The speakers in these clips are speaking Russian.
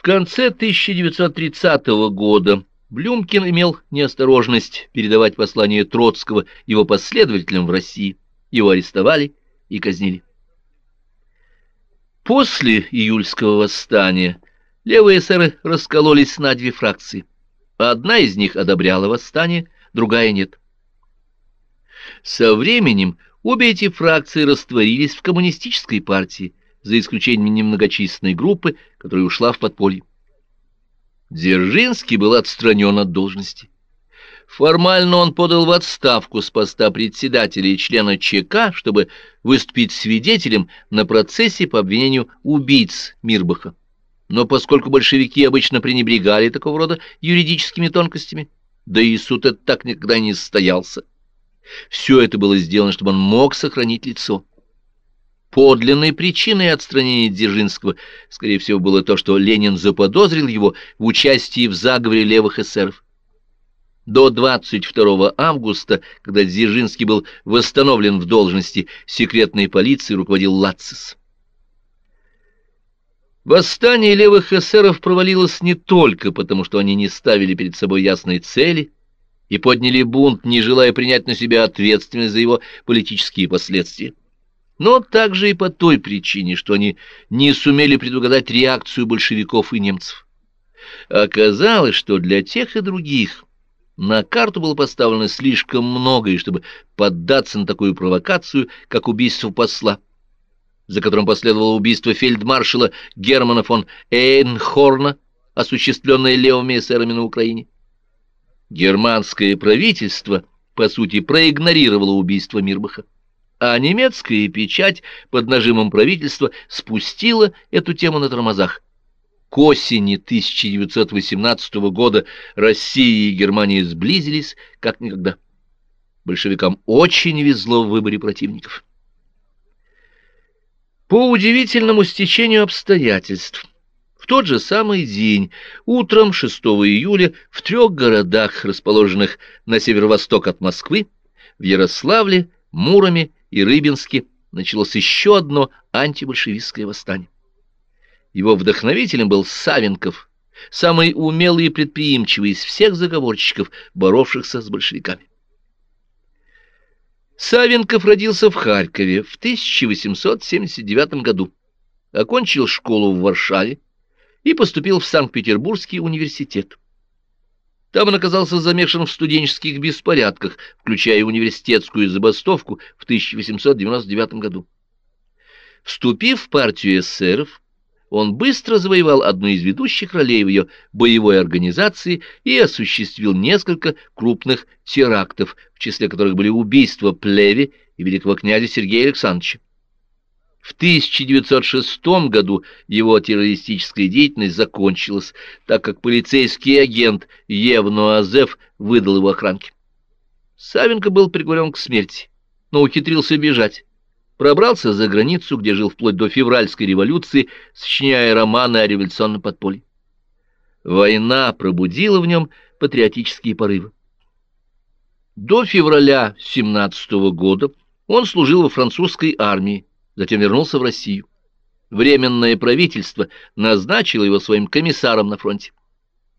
В конце 1930 года Блюмкин имел неосторожность передавать послание Троцкого его последователям в России. Его арестовали и казнили. После июльского восстания левые эсеры раскололись на две фракции. Одна из них одобряла восстание, другая нет. Со временем обе эти фракции растворились в коммунистической партии, за исключением немногочисленной группы, которая ушла в подполье. Дзержинский был отстранен от должности. Формально он подал в отставку с поста председателя и члена ЧК, чтобы выступить свидетелем на процессе по обвинению убийц Мирбаха. Но поскольку большевики обычно пренебрегали такого рода юридическими тонкостями, да и суд этот так никогда не состоялся, все это было сделано, чтобы он мог сохранить лицо. Подлинной причиной отстранения Дзержинского, скорее всего, было то, что Ленин заподозрил его в участии в заговоре левых эсеров. До 22 августа, когда Дзержинский был восстановлен в должности, секретной полиции руководил Лацис. Восстание левых эсеров провалилось не только потому, что они не ставили перед собой ясной цели и подняли бунт, не желая принять на себя ответственность за его политические последствия но также и по той причине, что они не сумели предугадать реакцию большевиков и немцев. Оказалось, что для тех и других на карту было поставлено слишком многое, чтобы поддаться на такую провокацию, как убийство посла, за которым последовало убийство фельдмаршала Германа фон Эйнхорна, осуществленное левыми эсерами на Украине. Германское правительство, по сути, проигнорировало убийство Мирбаха а немецкая печать под нажимом правительства спустила эту тему на тормозах. К осени 1918 года Россия и Германия сблизились как никогда. Большевикам очень везло в выборе противников. По удивительному стечению обстоятельств, в тот же самый день, утром 6 июля, в трех городах, расположенных на северо-восток от Москвы, в Ярославле, Муроме и Рыбинске началось еще одно антибольшевистское восстание. Его вдохновителем был Савенков, самый умелый и предприимчивый из всех заговорщиков, боровшихся с большевиками. Савенков родился в Харькове в 1879 году, окончил школу в Варшаве и поступил в Санкт-Петербургский университет. Там он оказался замешан в студенческих беспорядках, включая университетскую забастовку в 1899 году. Вступив в партию эсеров, он быстро завоевал одну из ведущих ролей в ее боевой организации и осуществил несколько крупных терактов, в числе которых были убийства Плеви и великого князя Сергея Александровича. В 1906 году его террористическая деятельность закончилась, так как полицейский агент Евну Азеф выдал его охранке. Савенко был приговорен к смерти, но ухитрился бежать. Пробрался за границу, где жил вплоть до февральской революции, сочиняя романы о революционном подполье. Война пробудила в нем патриотические порывы. До февраля 17 года он служил во французской армии, затем вернулся в Россию. Временное правительство назначило его своим комиссаром на фронте.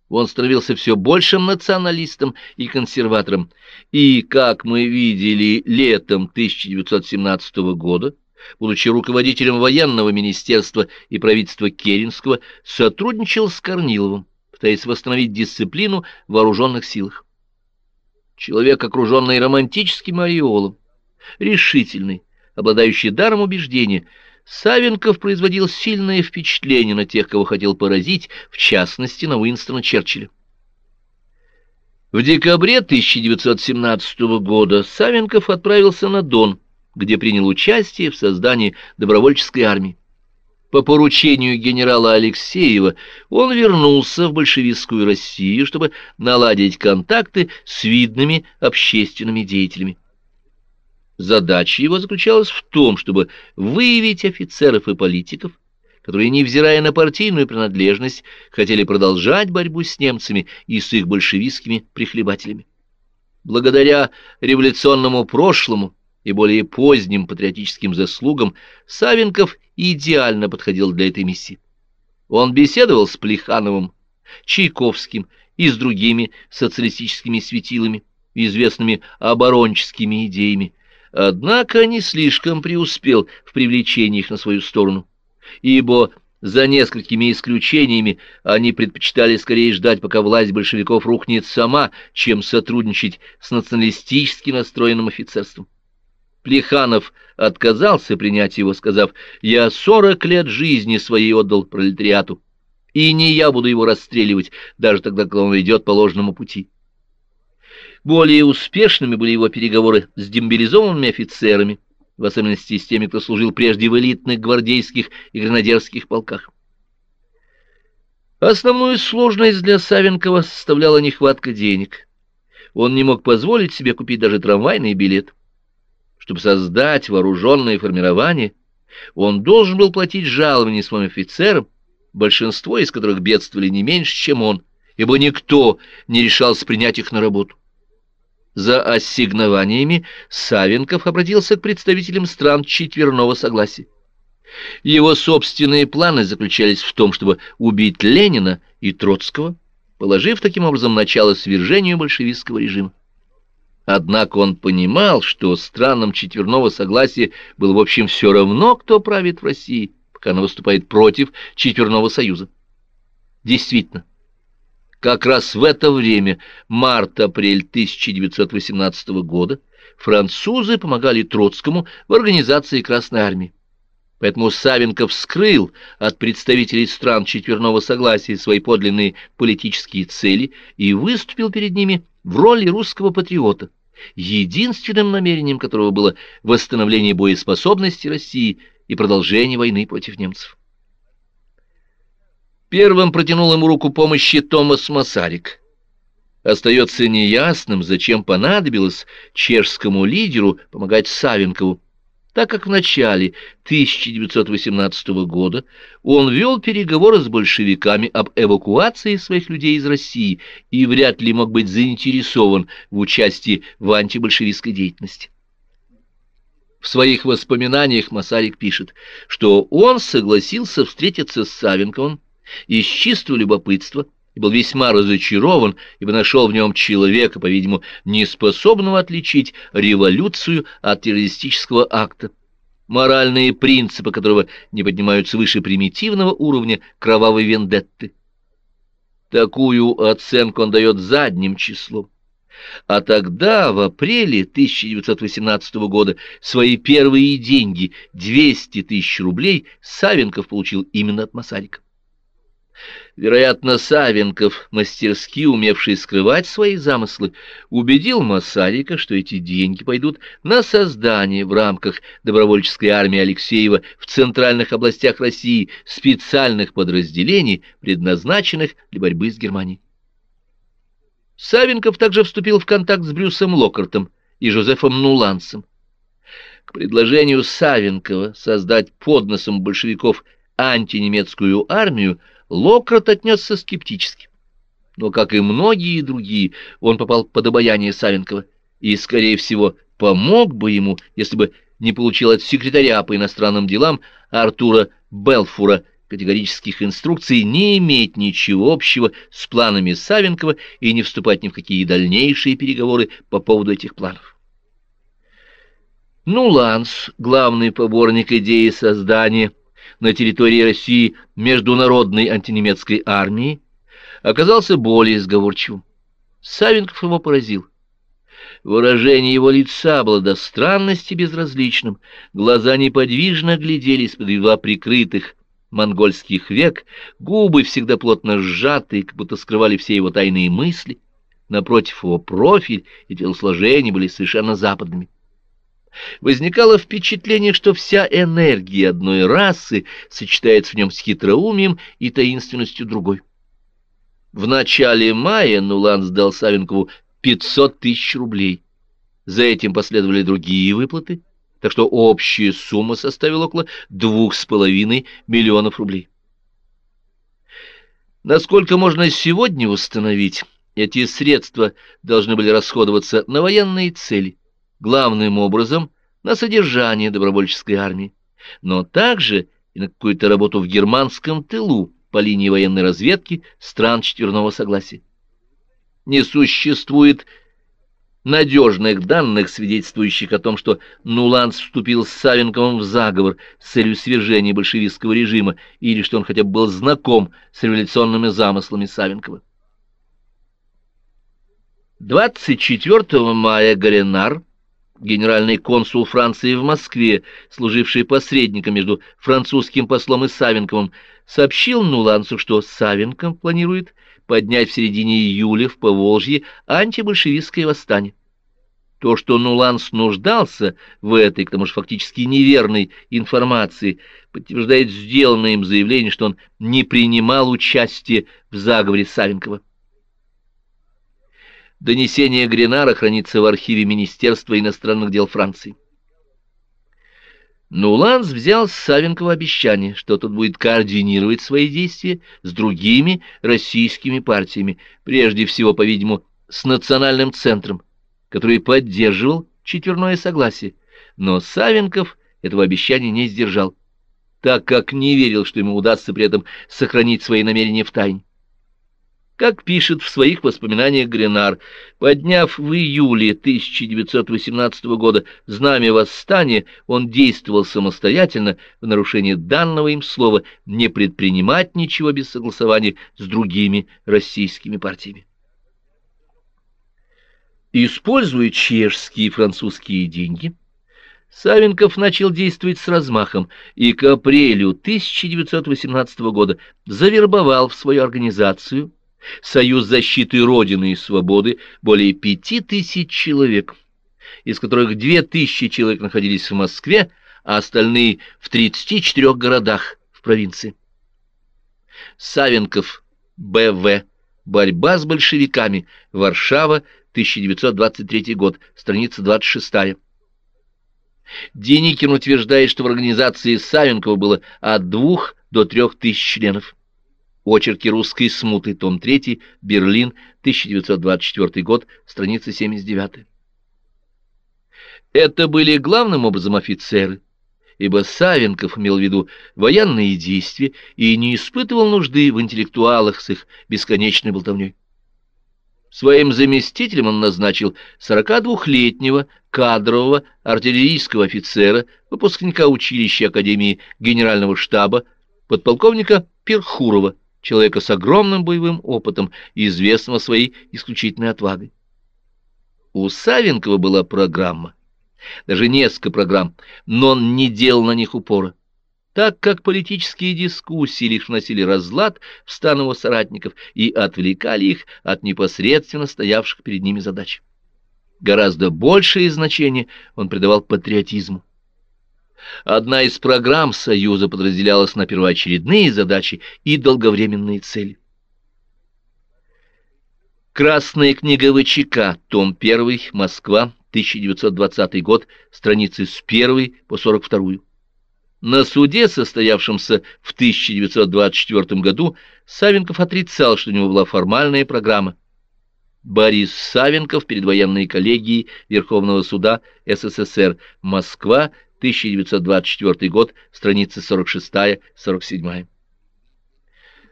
Он становился все большим националистом и консерватором, и, как мы видели летом 1917 года, будучи руководителем военного министерства и правительства Керенского, сотрудничал с Корниловым, пытаясь восстановить дисциплину в вооруженных силах. Человек, окруженный романтическим ореолом, решительный, обладающий даром убеждения, Савенков производил сильное впечатление на тех, кого хотел поразить, в частности, на Уинстона Черчилля. В декабре 1917 года Савенков отправился на Дон, где принял участие в создании добровольческой армии. По поручению генерала Алексеева он вернулся в большевистскую Россию, чтобы наладить контакты с видными общественными деятелями. Задача его заключалась в том, чтобы выявить офицеров и политиков, которые, невзирая на партийную принадлежность, хотели продолжать борьбу с немцами и с их большевистскими прихлебателями. Благодаря революционному прошлому и более поздним патриотическим заслугам Савенков идеально подходил для этой миссии. Он беседовал с Плехановым, Чайковским и с другими социалистическими светилами, известными оборонческими идеями, однако не слишком преуспел в привлечении их на свою сторону, ибо за несколькими исключениями они предпочитали скорее ждать, пока власть большевиков рухнет сама, чем сотрудничать с националистически настроенным офицерством. Плеханов отказался принять его, сказав, «Я сорок лет жизни своей отдал пролетариату, и не я буду его расстреливать, даже тогда, когда он идет по ложному пути». Более успешными были его переговоры с демобилизованными офицерами, в особенности с теми, кто служил прежде в элитных гвардейских и гренадерских полках. Основную сложность для Савенкова составляла нехватка денег. Он не мог позволить себе купить даже трамвайный билет. Чтобы создать вооруженное формирование, он должен был платить жалования своим офицерам, большинство из которых бедствовали не меньше, чем он, ибо никто не решался принять их на работу. За ассигнованиями Савенков обратился к представителям стран четверного согласия. Его собственные планы заключались в том, чтобы убить Ленина и Троцкого, положив таким образом начало свержению большевистского режима. Однако он понимал, что странам четверного согласия было в общем все равно, кто правит в России, пока она выступает против четверного союза. Действительно, как раз в это время, март-апрель 1918 года, французы помогали Троцкому в организации Красной Армии. Поэтому Савенков скрыл от представителей стран четверного согласия свои подлинные политические цели и выступил перед ними в роли русского патриота, единственным намерением которого было восстановление боеспособности России и продолжение войны против немцев. Первым протянул ему руку помощи Томас Масарик. Остается неясным, зачем понадобилось чешскому лидеру помогать Савенкову, так как в начале 1918 года он вел переговоры с большевиками об эвакуации своих людей из России и вряд ли мог быть заинтересован в участии в антибольшевистской деятельности. В своих воспоминаниях Масарик пишет, что он согласился встретиться с Савенковым, из чистого любопытства и был весьма разочарован, ибо нашел в нем человека, по-видимому, неспособного отличить революцию от террористического акта, моральные принципы которого не поднимаются выше примитивного уровня кровавой вендетты. Такую оценку он дает задним числом. А тогда, в апреле 1918 года, свои первые деньги, 200 тысяч рублей, Савенков получил именно от Масарика. Вероятно, Савенков, мастерски умевший скрывать свои замыслы, убедил Масарика, что эти деньги пойдут на создание в рамках добровольческой армии Алексеева в центральных областях России специальных подразделений, предназначенных для борьбы с Германией. Савенков также вступил в контакт с Брюсом Локартом и Жозефом Нулансом. К предложению Савенкова создать под носом большевиков антинемецкую армию Лократ отнесся скептически. Но, как и многие другие, он попал под обаяние Савенкова и, скорее всего, помог бы ему, если бы не получил от секретаря по иностранным делам Артура Белфура категорических инструкций не иметь ничего общего с планами Савенкова и не вступать ни в какие дальнейшие переговоры по поводу этих планов. Нуланс, главный поборник идеи создания на территории России международной антинемецкой армии, оказался более сговорчивым. Савенков его поразил. Выражение его лица было до странности безразличным, глаза неподвижно глядели из-под едва прикрытых монгольских век, губы всегда плотно сжатые, как будто скрывали все его тайные мысли. Напротив его профиль и телосложение были совершенно западными. Возникало впечатление, что вся энергия одной расы сочетается в нем с хитроумием и таинственностью другой. В начале мая Нулан сдал Савенкову 500 тысяч рублей. За этим последовали другие выплаты, так что общая сумма составила около двух с половиной миллионов рублей. Насколько можно сегодня установить, эти средства должны были расходоваться на военные цели главным образом на содержание добровольческой армии, но также и на какую-то работу в германском тылу, по линии военной разведки стран четверного согласия. Не существует надежных данных, свидетельствующих о том, что Нуланс вступил с Савенковым в заговор с целью свержения большевистского режима или что он хотя бы был знаком с революционными замыслами Савенкова. 24 мая Горенар, генеральный консул Франции в Москве, служивший посредником между французским послом и Савенковым, сообщил Нулансу, что Савенков планирует поднять в середине июля в Поволжье антибольшевистское восстание. То, что Нуланс нуждался в этой, к тому же фактически неверной информации, подтверждает сделанное им заявление, что он не принимал участие в заговоре Савенкова. Донесение Гренара хранится в архиве Министерства иностранных дел Франции. Нуланс взял с Савенкова обещание, что тот будет координировать свои действия с другими российскими партиями, прежде всего, по-видимому, с национальным центром, который поддерживал четверное согласие, но Савенков этого обещания не сдержал, так как не верил, что ему удастся при этом сохранить свои намерения в тайне. Как пишет в своих воспоминаниях Гренар, подняв в июле 1918 года знамя восстания, он действовал самостоятельно в нарушение данного им слова не предпринимать ничего без согласования с другими российскими партиями. Используя чешские и французские деньги, Савенков начал действовать с размахом и к апрелю 1918 года завербовал в свою организацию Союз защиты Родины и Свободы более пяти тысяч человек, из которых две тысячи человек находились в Москве, а остальные в 34 городах в провинции. Савенков, Б.В. Борьба с большевиками. Варшава, 1923 год. Страница 26. Деникин утверждает, что в организации Савенкова было от двух до трех тысяч членов. Очерки русской смуты, том 3, Берлин, 1924 год, страница 79. Это были главным образом офицеры, ибо Савенков имел в виду военные действия и не испытывал нужды в интеллектуалах с их бесконечной болтовней. Своим заместителем он назначил 42-летнего кадрового артиллерийского офицера, выпускника училища Академии Генерального штаба, подполковника Перхурова, человека с огромным боевым опытом и известного своей исключительной отвагой. У Савенкова была программа, даже несколько программ, но он не делал на них упора, так как политические дискуссии лишь вносили разлад в стан его соратников и отвлекали их от непосредственно стоявших перед ними задач. Гораздо большее значение он придавал патриотизму. Одна из программ Союза подразделялась на первоочередные задачи и долговременные цели. Красная книга ВЧК, том 1, Москва, 1920 год, страницы с 1 по 42. На суде, состоявшемся в 1924 году, Савенков отрицал, что у него была формальная программа. Борис Савенков перед военной коллегией Верховного суда СССР, Москва, 1924 год, страницы 46-47.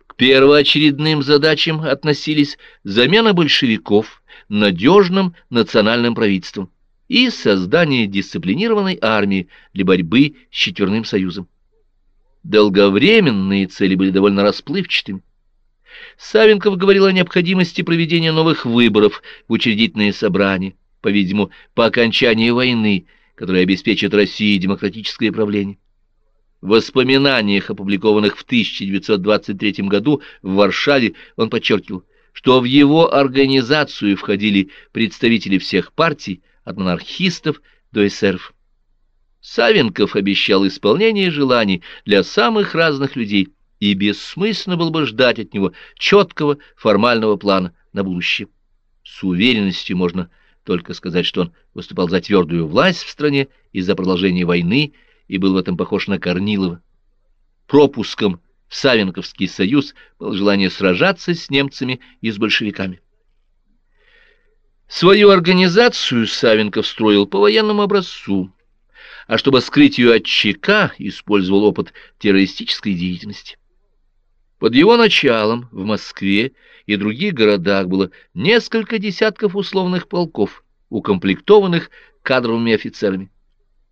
К первоочередным задачам относились замена большевиков надежным национальным правительством и создание дисциплинированной армии для борьбы с Четверным Союзом. Долговременные цели были довольно расплывчатыми. Савенков говорил о необходимости проведения новых выборов в учредительные собрания, по-видимому, по окончании войны, который обеспечит России демократическое правление. В воспоминаниях, опубликованных в 1923 году в Варшаве, он подчеркивал, что в его организацию входили представители всех партий, от монархистов до эсеров. Савенков обещал исполнение желаний для самых разных людей, и бессмысленно было бы ждать от него четкого формального плана на будущее. С уверенностью можно только сказать, что он выступал за твердую власть в стране и за продолжение войны, и был в этом похож на Корнилова. Пропуском в Савенковский союз было желание сражаться с немцами и с большевиками. Свою организацию Савенков строил по военному образцу, а чтобы скрыть ее от ЧК, использовал опыт террористической деятельности. Под его началом в Москве и других городах было несколько десятков условных полков, укомплектованных кадровыми офицерами.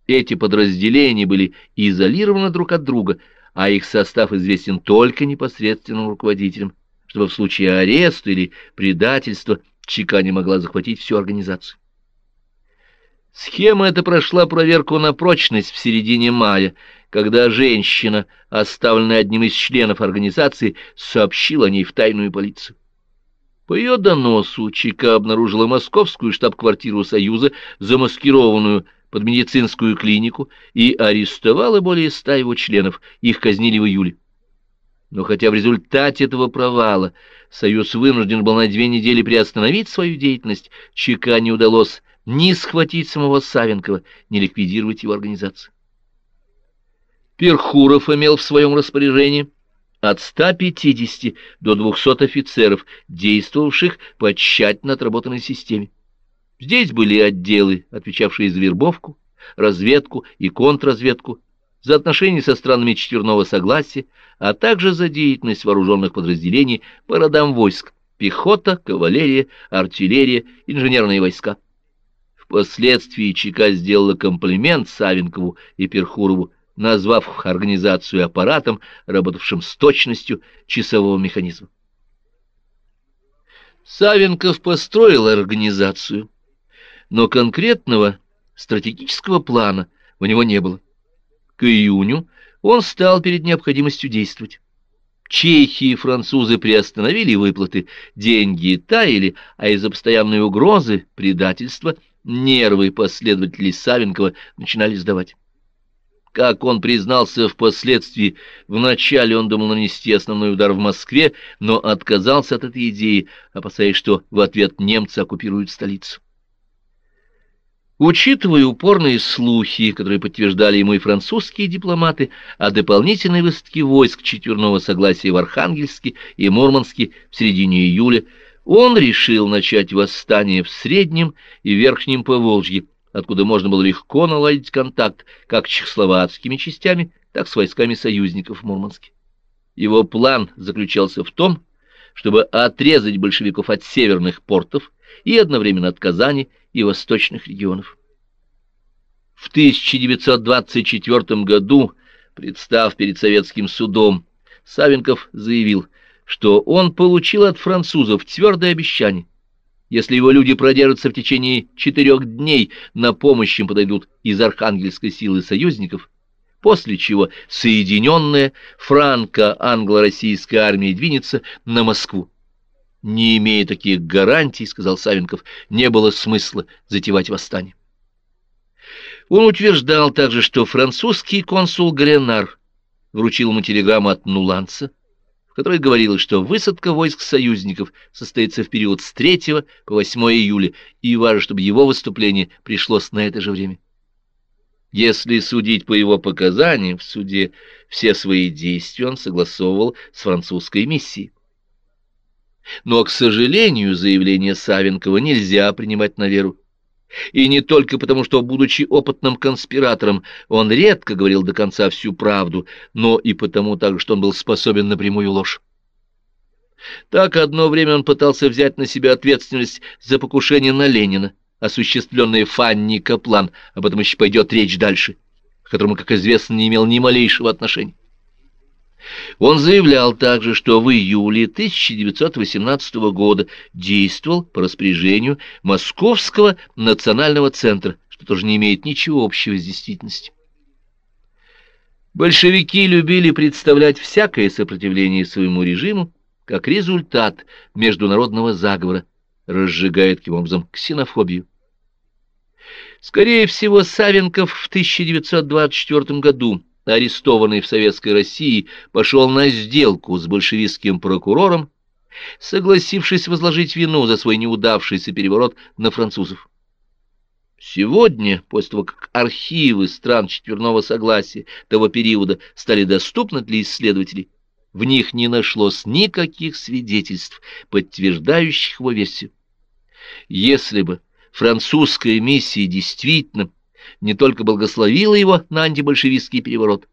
Эти подразделения были изолированы друг от друга, а их состав известен только непосредственным руководителям, чтобы в случае ареста или предательства ЧК не могла захватить всю организацию. Схема эта прошла проверку на прочность в середине мая, когда женщина, оставленная одним из членов организации, сообщила о ней в тайную полицию. По ее доносу ЧК обнаружила московскую штаб-квартиру Союза, замаскированную под медицинскую клинику, и арестовала более ста его членов, их казнили в июле. Но хотя в результате этого провала Союз вынужден был на две недели приостановить свою деятельность, ЧК не удалось ни схватить самого Савенкова, ни ликвидировать его организацию. Перхуров имел в своем распоряжении от 150 до 200 офицеров, действовавших по тщательно отработанной системе. Здесь были отделы, отвечавшие за вербовку, разведку и контрразведку, за отношения со странами четверного согласия, а также за деятельность вооруженных подразделений по родам войск, пехота, кавалерия, артиллерия, инженерные войска. Впоследствии ЧК сделала комплимент Савенкову и Перхурову, назвав организацию аппаратом, работавшим с точностью часового механизма. Савенков построил организацию, но конкретного стратегического плана у него не было. К июню он стал перед необходимостью действовать. Чехи и французы приостановили выплаты, деньги таяли, а из-за постоянной угрозы, предательства, нервы последователей Савенкова начинали сдавать. Как он признался впоследствии, вначале он думал нанести основной удар в Москве, но отказался от этой идеи, опасаясь, что в ответ немцы оккупируют столицу. Учитывая упорные слухи, которые подтверждали ему и французские дипломаты, о дополнительной высадке войск четверного согласия в Архангельске и Мурманске в середине июля, он решил начать восстание в Среднем и Верхнем Поволжье, откуда можно было легко наладить контакт как с чехословацкими частями, так с войсками союзников в Мурманске. Его план заключался в том, чтобы отрезать большевиков от северных портов и одновременно от Казани и восточных регионов. В 1924 году, представ перед советским судом, Савенков заявил, что он получил от французов твердое обещание. Если его люди продержатся в течение четырех дней, на помощь им подойдут из архангельской силы союзников, после чего соединенная франко-англо-российская армия двинется на Москву. Не имея таких гарантий, сказал Савенков, не было смысла затевать восстание. Он утверждал также, что французский консул Гренар вручил ему телеграмму от Нуланца, в которой говорилось, что высадка войск союзников состоится в период с 3 по 8 июля, и важно, чтобы его выступление пришлось на это же время. Если судить по его показаниям в суде, все свои действия он согласовывал с французской миссией. Но, к сожалению, заявление Савенкова нельзя принимать на веру. И не только потому, что, будучи опытным конспиратором, он редко говорил до конца всю правду, но и потому также, что он был способен на прямую ложь. Так одно время он пытался взять на себя ответственность за покушение на Ленина, осуществленное Фанни Каплан, об этом еще пойдет речь дальше, к которому, как известно, не имел ни малейшего отношения. Он заявлял также, что в июле 1918 года действовал по распоряжению Московского национального центра, что тоже не имеет ничего общего с действительностью. Большевики любили представлять всякое сопротивление своему режиму как результат международного заговора, разжигая таким образом ксенофобию. Скорее всего, Савенков в 1924 году арестованный в Советской России, пошел на сделку с большевистским прокурором, согласившись возложить вину за свой неудавшийся переворот на французов. Сегодня, после того, как архивы стран четверного согласия того периода стали доступны для исследователей, в них не нашлось никаких свидетельств, подтверждающих его версию. Если бы французская миссия действительно не только благословила его на антибольшевистский переворот,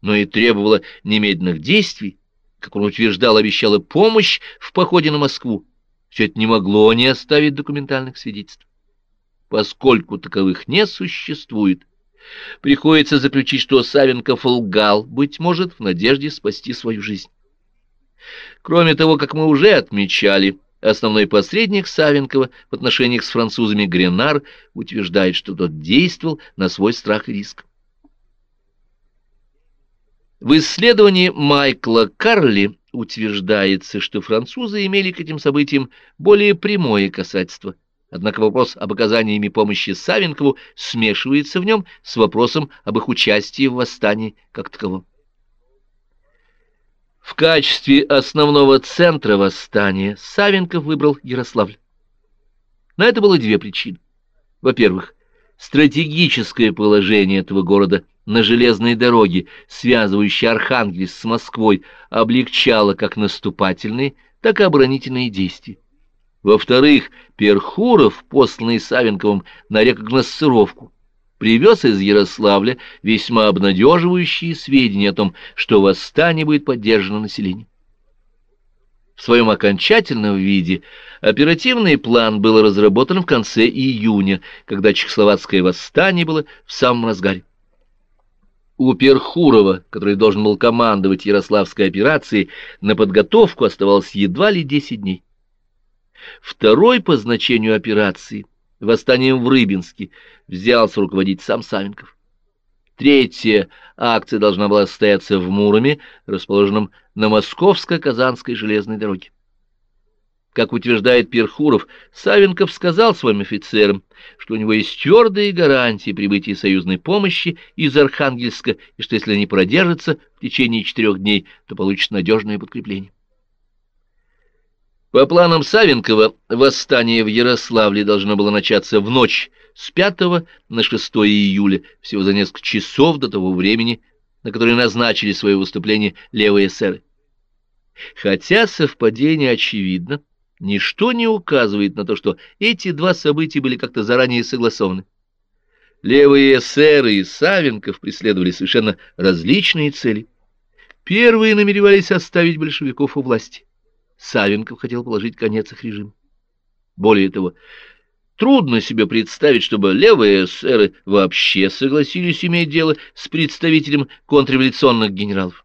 но и требовала немедленных действий, как он утверждал, обещала помощь в походе на Москву, все это не могло не оставить документальных свидетельств. Поскольку таковых не существует, приходится заключить, что Савенков лгал, быть может, в надежде спасти свою жизнь. Кроме того, как мы уже отмечали, основной посредник Савенкова в отношениях с французами Гренар утверждает, что тот действовал на свой страх и риск. В исследовании Майкла Карли утверждается, что французы имели к этим событиям более прямое касательство. Однако вопрос об оказании ими помощи Савенкову смешивается в нем с вопросом об их участии в восстании как таковом. В качестве основного центра восстания Савенков выбрал Ярославль. На это было две причины. Во-первых, стратегическое положение этого города на железной дороге, связывающей Архангельск с Москвой, облегчало как наступательные, так и оборонительные действия. Во-вторых, Перхуров, посланный Савенковым на рекогносцировку, привез из Ярославля весьма обнадеживающие сведения о том, что восстание будет поддержано населением. В своем окончательном виде оперативный план был разработан в конце июня, когда чехословацкое восстание было в самом разгаре. У Перхурова, который должен был командовать Ярославской операцией, на подготовку оставалось едва ли 10 дней. Второй по значению операции – восстанием в Рыбинске взялся руководить сам Савенков. Третья акция должна была состояться в Муроме, расположенном на Московско-Казанской железной дороге. Как утверждает Перхуров, Савенков сказал своим офицерам, что у него есть твердые гарантии прибытия союзной помощи из Архангельска, и что если они продержатся в течение четырех дней, то получат надежное подкрепление. По планам Савенкова, восстание в Ярославле должно было начаться в ночь с 5 на 6 июля, всего за несколько часов до того времени, на которое назначили свое выступление левые эсеры. Хотя совпадение очевидно, ничто не указывает на то, что эти два события были как-то заранее согласованы. Левые эсеры и Савенков преследовали совершенно различные цели. Первые намеревались оставить большевиков у власти. Савенков хотел положить конец их режиму. Более того, трудно себе представить, чтобы левые эсеры вообще согласились иметь дело с представителем контрреволюционных генералов.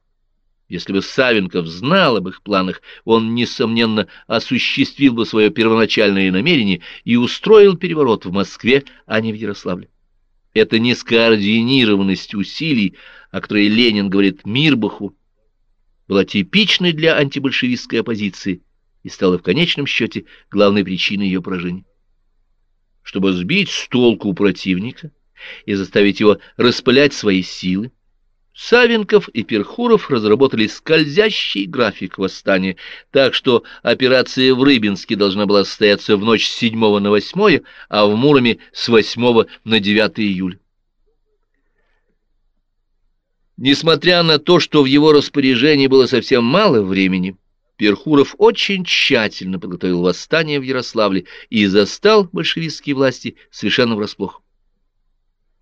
Если бы Савенков знал об их планах, он, несомненно, осуществил бы свое первоначальное намерение и устроил переворот в Москве, а не в Ярославле. Это нескоординированность усилий, о которой Ленин говорит Мирбаху, была типичной для антибольшевистской оппозиции и стала в конечном счете главной причиной ее поражения. Чтобы сбить с толку противника и заставить его распылять свои силы, Савенков и Перхуров разработали скользящий график восстания, так что операция в Рыбинске должна была состояться в ночь с 7 на 8, а в Муроме с 8 на 9 июля. Несмотря на то, что в его распоряжении было совсем мало времени, Перхуров очень тщательно подготовил восстание в Ярославле и застал большевистские власти совершенно врасплох.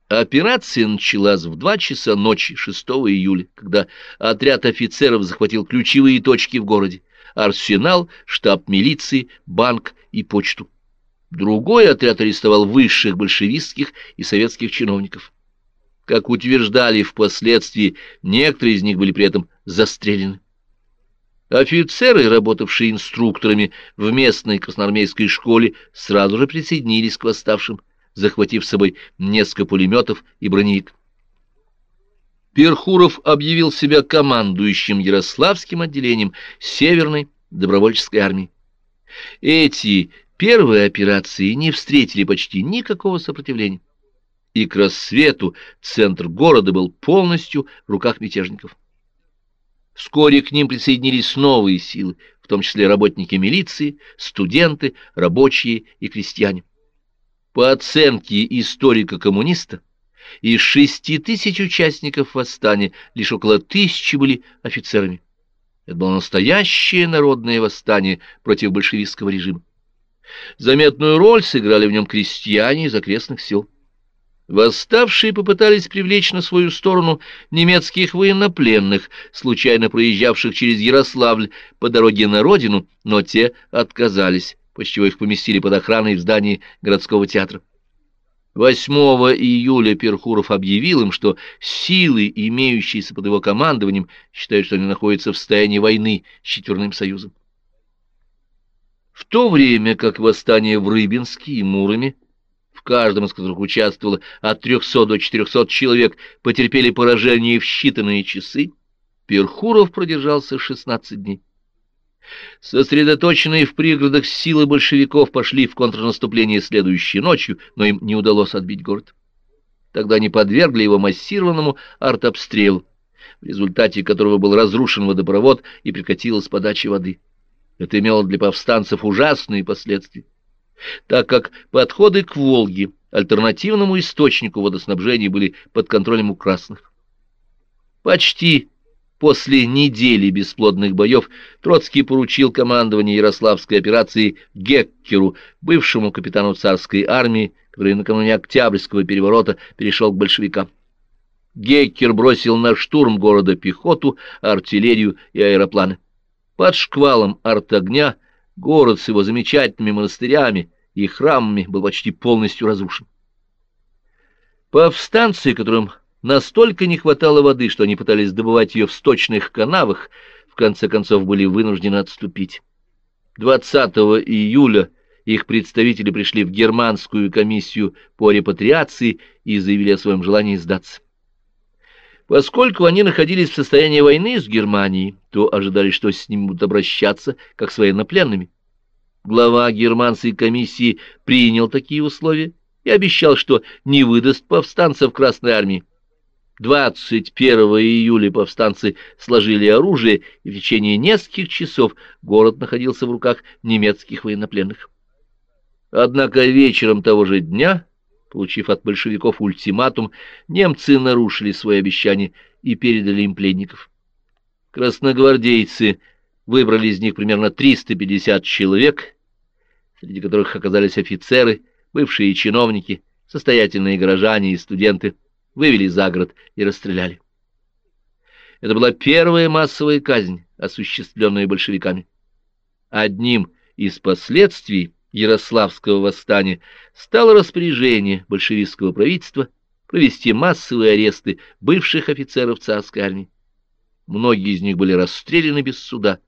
Операция началась в два часа ночи 6 июля, когда отряд офицеров захватил ключевые точки в городе – арсенал, штаб милиции, банк и почту. Другой отряд арестовал высших большевистских и советских чиновников. Как утверждали впоследствии, некоторые из них были при этом застрелены. Офицеры, работавшие инструкторами в местной красноармейской школе, сразу же присоединились к восставшим, захватив с собой несколько пулеметов и броневик. Перхуров объявил себя командующим Ярославским отделением Северной добровольческой армии. Эти первые операции не встретили почти никакого сопротивления и к рассвету центр города был полностью в руках мятежников. Вскоре к ним присоединились новые силы, в том числе работники милиции, студенты, рабочие и крестьяне. По оценке историка-коммуниста, из шести тысяч участников восстания лишь около тысячи были офицерами. Это было настоящее народное восстание против большевистского режима. Заметную роль сыграли в нем крестьяне из окрестных сел. Восставшие попытались привлечь на свою сторону немецких военнопленных, случайно проезжавших через Ярославль по дороге на родину, но те отказались, после чего их поместили под охраной в здании городского театра. 8 июля Перхуров объявил им, что силы, имеющиеся под его командованием, считают, что они находятся в состоянии войны с Четверным Союзом. В то время как восстание в Рыбинске и Муроме в каждом из которых участвовало от 300 до 400 человек, потерпели поражение в считанные часы, Перхуров продержался 16 дней. Сосредоточенные в пригородах силы большевиков пошли в контрнаступление следующей ночью, но им не удалось отбить город. Тогда они подвергли его массированному артобстрелу, в результате которого был разрушен водопровод и прекратилась подача воды. Это имело для повстанцев ужасные последствия так как подходы к Волге, альтернативному источнику водоснабжения, были под контролем у красных. Почти после недели бесплодных боев Троцкий поручил командование Ярославской операции Геккеру, бывшему капитану царской армии, который накануне Октябрьского переворота перешел к большевикам. Геккер бросил на штурм города пехоту, артиллерию и аэропланы. Под шквалом артогня город с его замечательными монастырями и храмами был почти полностью разрушен. Повстанцы, которым настолько не хватало воды, что они пытались добывать ее в сточных канавах, в конце концов были вынуждены отступить. 20 июля их представители пришли в германскую комиссию по репатриации и заявили о своем желании сдаться. Поскольку они находились в состоянии войны с Германией, то ожидали, что с ними будут обращаться, как с военнопленными. Глава германской комиссии принял такие условия и обещал, что не выдаст повстанцев Красной армии. 21 июля повстанцы сложили оружие, и в течение нескольких часов город находился в руках немецких военнопленных. Однако вечером того же дня, получив от большевиков ультиматум, немцы нарушили свои обещания и передали им пленников. Красногвардейцы выбрали из них примерно 350 человек, среди которых оказались офицеры, бывшие чиновники, состоятельные горожане и студенты, вывели за город и расстреляли. Это была первая массовая казнь, осуществленная большевиками. Одним из последствий Ярославского восстания стало распоряжение большевистского правительства провести массовые аресты бывших офицеров царской армии. Многие из них были расстреляны без суда,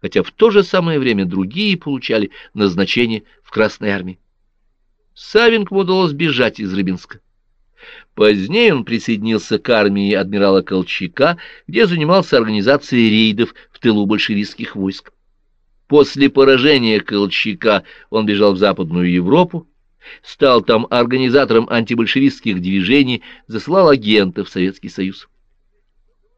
хотя в то же самое время другие получали назначение в Красной армии. Савенкову удалось бежать из Рыбинска. Позднее он присоединился к армии адмирала Колчака, где занимался организацией рейдов в тылу большевистских войск. После поражения Колчака он бежал в Западную Европу, стал там организатором антибольшевистских движений, засылал агентов в Советский Союз.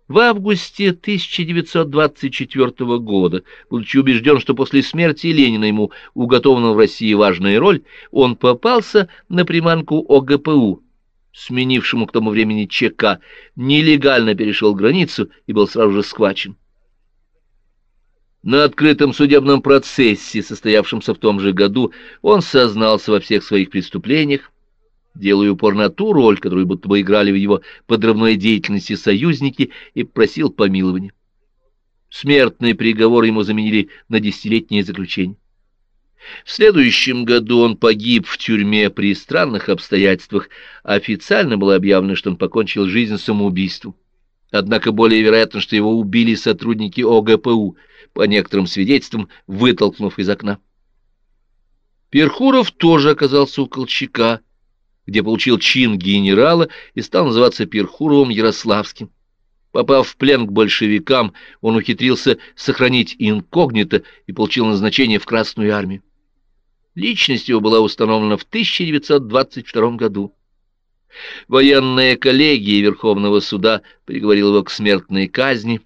В августе 1924 года, будучи убежден, что после смерти Ленина ему уготована в России важная роль, он попался на приманку ОГПУ, сменившему к тому времени ЧК, нелегально перешел границу и был сразу же схвачен. На открытом судебном процессе, состоявшемся в том же году, он сознался во всех своих преступлениях, делая упор на ту роль, которую будто бы играли в его подрывной деятельности союзники, и просил помилования. Смертный приговор ему заменили на десятилетнее заключение. В следующем году он погиб в тюрьме при странных обстоятельствах. Официально было объявлено, что он покончил жизнь самоубийством. Однако более вероятно, что его убили сотрудники ОГПУ, по некоторым свидетельствам, вытолкнув из окна. Перхуров тоже оказался у Колчака, где получил чин генерала и стал называться Перхуровым Ярославским. Попав в плен к большевикам, он ухитрился сохранить инкогнито и получил назначение в Красную армию. Личность его была установлена в 1922 году. Военная коллегия Верховного суда приговорила его к смертной казни.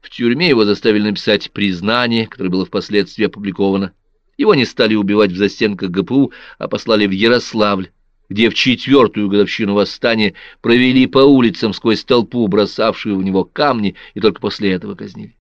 В тюрьме его заставили написать признание, которое было впоследствии опубликовано. Его не стали убивать в застенках ГПУ, а послали в Ярославль, где в четвертую годовщину восстания провели по улицам сквозь толпу, бросавшую в него камни, и только после этого казнили.